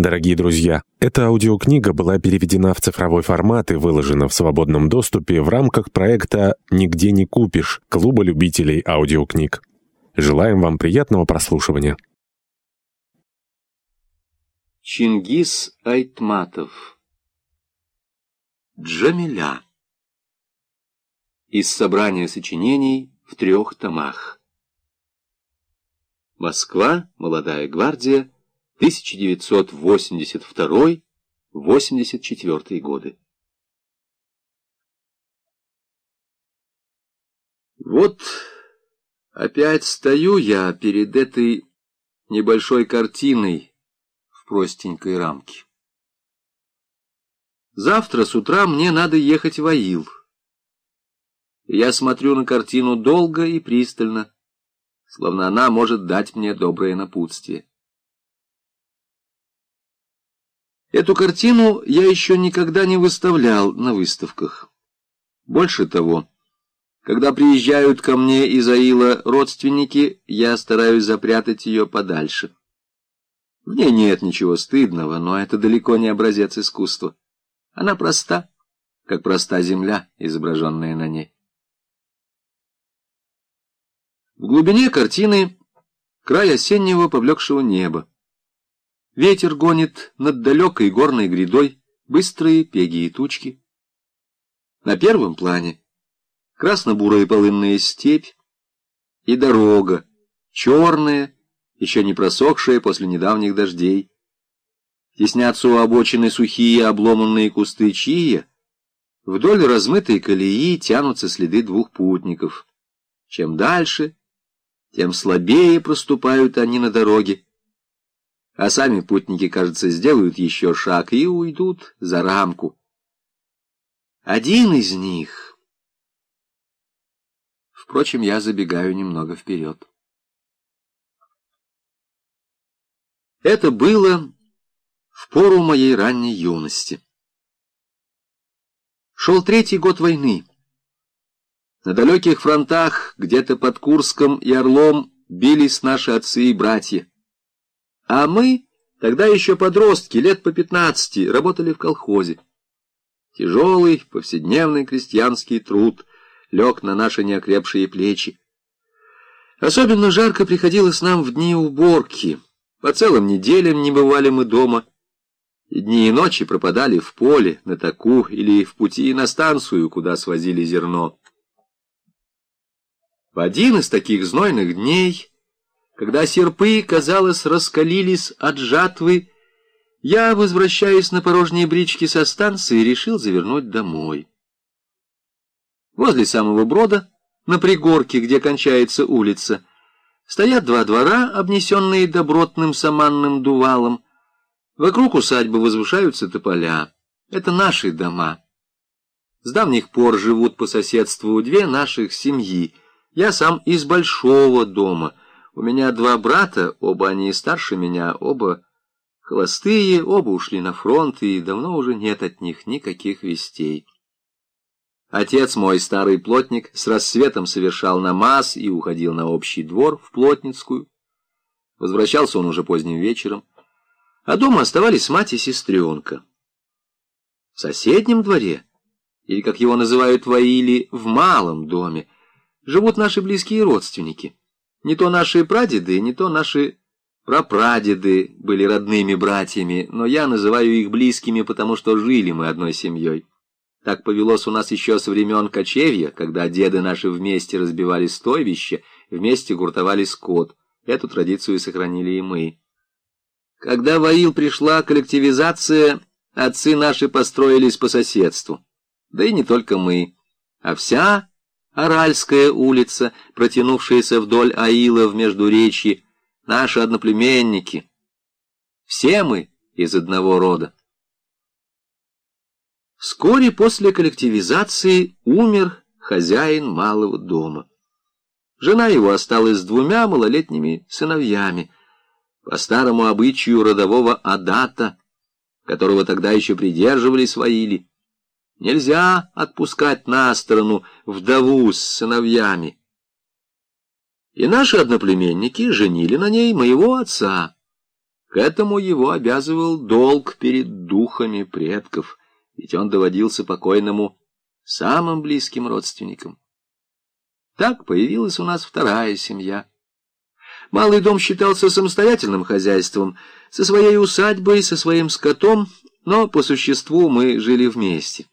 Дорогие друзья, эта аудиокнига была переведена в цифровой формат и выложена в свободном доступе в рамках проекта «Нигде не купишь» Клуба любителей аудиокниг. Желаем вам приятного прослушивания. Чингис Айтматов Джамиля Из собрания сочинений в трех томах Москва, Молодая гвардия, 1982-84 годы. Вот опять стою я перед этой небольшой картиной в простенькой рамке. Завтра с утра мне надо ехать в Аил. Я смотрю на картину долго и пристально, словно она может дать мне доброе напутствие. Эту картину я еще никогда не выставлял на выставках. Больше того, когда приезжают ко мне из Аила родственники, я стараюсь запрятать ее подальше. В ней нет ничего стыдного, но это далеко не образец искусства. Она проста, как проста земля, изображенная на ней. В глубине картины край осеннего поблекшего неба. Ветер гонит над далекой горной грядой быстрые пеги и тучки. На первом плане красно-бурая полынная степь и дорога, черная, еще не просохшая после недавних дождей. Теснятся у обочины сухие обломанные кусты чия, вдоль размытой колеи тянутся следы двух путников. Чем дальше, тем слабее проступают они на дороге, а сами путники, кажется, сделают еще шаг и уйдут за рамку. Один из них... Впрочем, я забегаю немного вперед. Это было в пору моей ранней юности. Шел третий год войны. На далеких фронтах, где-то под Курском и Орлом, бились наши отцы и братья. А мы, тогда еще подростки, лет по пятнадцати, работали в колхозе. Тяжелый, повседневный крестьянский труд лег на наши неокрепшие плечи. Особенно жарко приходилось нам в дни уборки. По целым неделям не бывали мы дома. И дни и ночи пропадали в поле, на таку или в пути на станцию, куда свозили зерно. В один из таких знойных дней когда серпы, казалось, раскалились от жатвы, я, возвращаясь на порожние брички со станции, решил завернуть домой. Возле самого брода, на пригорке, где кончается улица, стоят два двора, обнесенные добротным саманным дувалом. Вокруг усадьбы возвышаются тополя. Это наши дома. С давних пор живут по соседству две наших семьи. Я сам из большого дома — у меня два брата, оба они старше меня, оба холостые, оба ушли на фронт, и давно уже нет от них никаких вестей. Отец мой, старый плотник, с рассветом совершал намаз и уходил на общий двор в Плотницкую. Возвращался он уже поздним вечером, а дома оставались мать и сестренка. В соседнем дворе, или, как его называют в Аиле, в малом доме, живут наши близкие родственники — не то наши прадеды, не то наши прапрадеды были родными братьями, но я называю их близкими, потому что жили мы одной семьей. Так повелось у нас еще со времен кочевья, когда деды наши вместе разбивали стойбище, вместе гуртовали скот. Эту традицию сохранили и мы. Когда в Аил пришла коллективизация, отцы наши построились по соседству. Да и не только мы, а вся Аральская улица, протянувшаяся вдоль Аила в Междуречье, наши одноплеменники. Все мы из одного рода. Вскоре после коллективизации умер хозяин малого дома. Жена его осталась с двумя малолетними сыновьями, по старому обычаю родового адата, которого тогда еще придерживались в. Нельзя отпускать на сторону вдову с сыновьями. И наши одноплеменники женили на ней моего отца, К этому его обязывал долг перед духами предков, ведь он доводился покойному самым близким родственникам. Так появилась у нас вторая семья. Малый дом считался самостоятельным хозяйством, со своей усадьбой, со своим скотом, но по существу мы жили вместе.